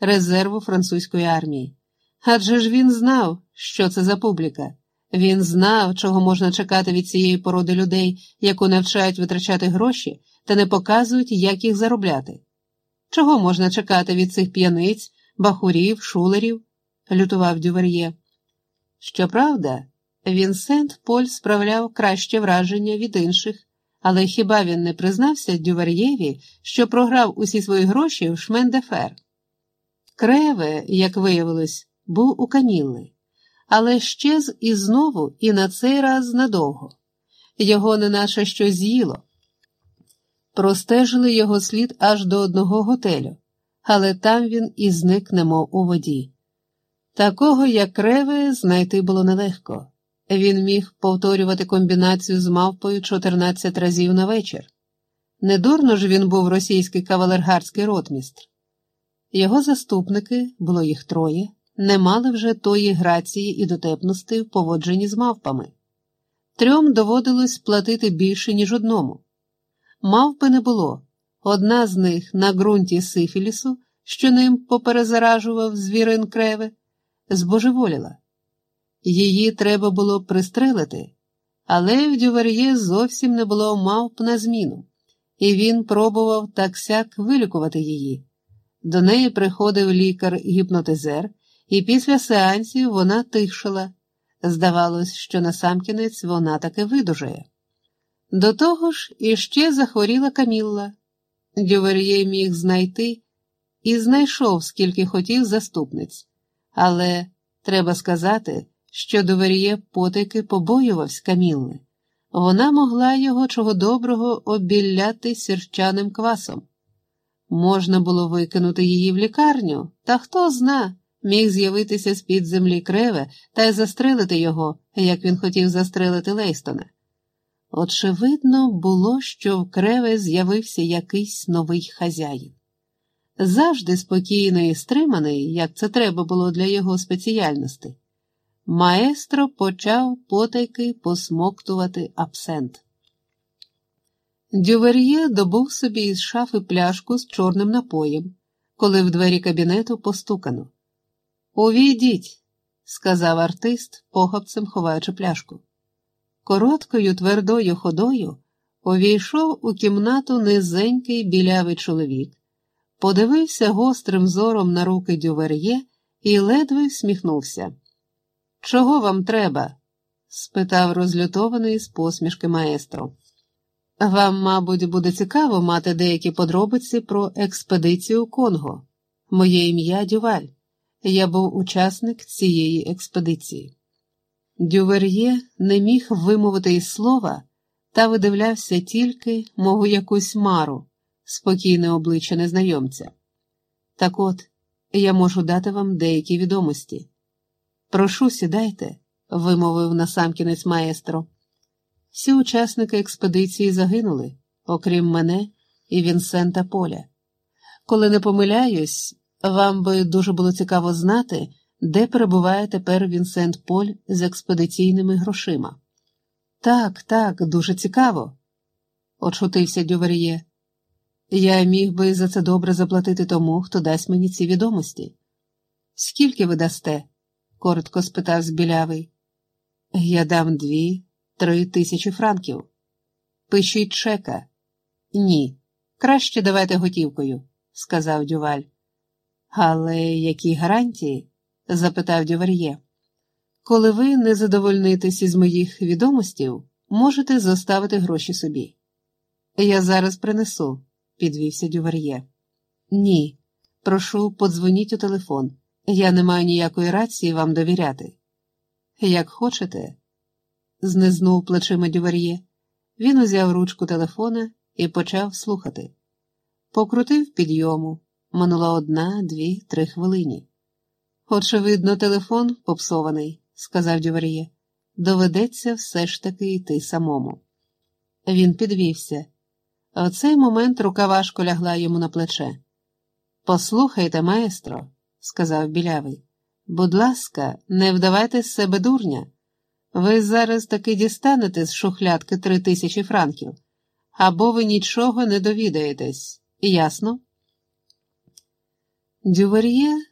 резерву французької армії. Адже ж він знав, що це за публіка. Він знав, чого можна чекати від цієї породи людей, яку навчають витрачати гроші та не показують, як їх заробляти. Чого можна чекати від цих п'яниць, бахурів, шулерів? лютував Дювер'є. Щоправда, Вінсент Поль справляв краще враження від інших, але хіба він не признався Дювер'єві, що програв усі свої гроші в Шмендефер? Креве, як виявилось, був у Камілли, але щез і знову, і на цей раз надовго. Його неначе що з'їло. Простежили його слід аж до одного готелю, але там він і зник, немов у воді. Такого, як Креве, знайти було нелегко. Він міг повторювати комбінацію з мавпою 14 разів на вечір. Недурно ж він був російський кавалергардський ротмістр. Його заступники, було їх троє, не мали вже тої грації і дотепності в поводженні з мавпами. Трьом доводилось платити більше, ніж одному. Мавпи не було. Одна з них на ґрунті сифілісу, що ним поперезаражував звірин креве, збожеволіла. Її треба було пристрелити, але в Дювар'є зовсім не було мавп на зміну, і він пробував так сяк вилікувати її. До неї приходив лікар-гіпнотизер, і після сеансів вона тихшала. Здавалось, що насамкінець вона таки видужає. До того ж іще захворіла Камілла. Дювер'є міг знайти і знайшов, скільки хотів заступниць, але треба сказати, що Дувер'є потайки побоювався Камілли. Вона могла його чого доброго обілляти сірчаним квасом. Можна було викинути її в лікарню, та хто зна, міг з'явитися з-під землі креве та й застрелити його, як він хотів застрелити Лейстона. Очевидно, було, що в креве з'явився якийсь новий хазяїн. Завжди спокійний і стриманий, як це треба було для його спеціальності, маестро почав потайки посмоктувати абсент. Дювер'є добув собі із шафи пляшку з чорним напоєм, коли в двері кабінету постукано. Увійдіть, сказав артист, похапцем ховаючи пляшку. Короткою твердою ходою увійшов у кімнату низенький білявий чоловік, подивився гострим зором на руки дювер'є і ледве всміхнувся. Чого вам треба? спитав розлютований з посмішки маестро. Вам, мабуть, буде цікаво мати деякі подробиці про експедицію Конго. Моє ім'я Дюваль. Я був учасник цієї експедиції. Дювер'є не міг вимовити й слова та видивлявся тільки, мов у якусь мару, спокійне обличчя незнайомця. Так от, я можу дати вам деякі відомості. Прошу, сідайте, вимовив насамкінець маестро. Всі учасники експедиції загинули, окрім мене і Вінсента Поля. Коли не помиляюсь, вам би дуже було цікаво знати, де перебуває тепер Вінсент Поль з експедиційними грошима. Так, так, дуже цікаво, очутився Дювер'є. Я міг би за це добре заплатити тому, хто дасть мені ці відомості. Скільки ви дасте? коротко спитав збілявий. Я дам дві, три тисячі франків. Пишіть чека. Ні. Краще давайте готівкою, сказав Дюваль. Але які гарантії? запитав Дювар'є. Коли ви не задовольнитесь із моїх відомостів, можете заставити гроші собі. Я зараз принесу, підвівся Дювар'є. Ні, прошу, подзвоніть у телефон. Я не маю ніякої рації вам довіряти. Як хочете, знизнув плечима Дювар'є. Він узяв ручку телефона і почав слухати. Покрутив підйому. Минула одна, дві, три хвилині. Очевидно, телефон попсований, сказав Дювар'є. Доведеться все ж таки йти самому. Він підвівся. В цей момент рука важко лягла йому на плече. Послухайте, маестро, сказав білявий. Будь ласка, не вдавайте з себе дурня. Ви зараз таки дістанете з шухлядки три тисячі франків, або ви нічого не довідаєтесь. Ясно? Дювар'є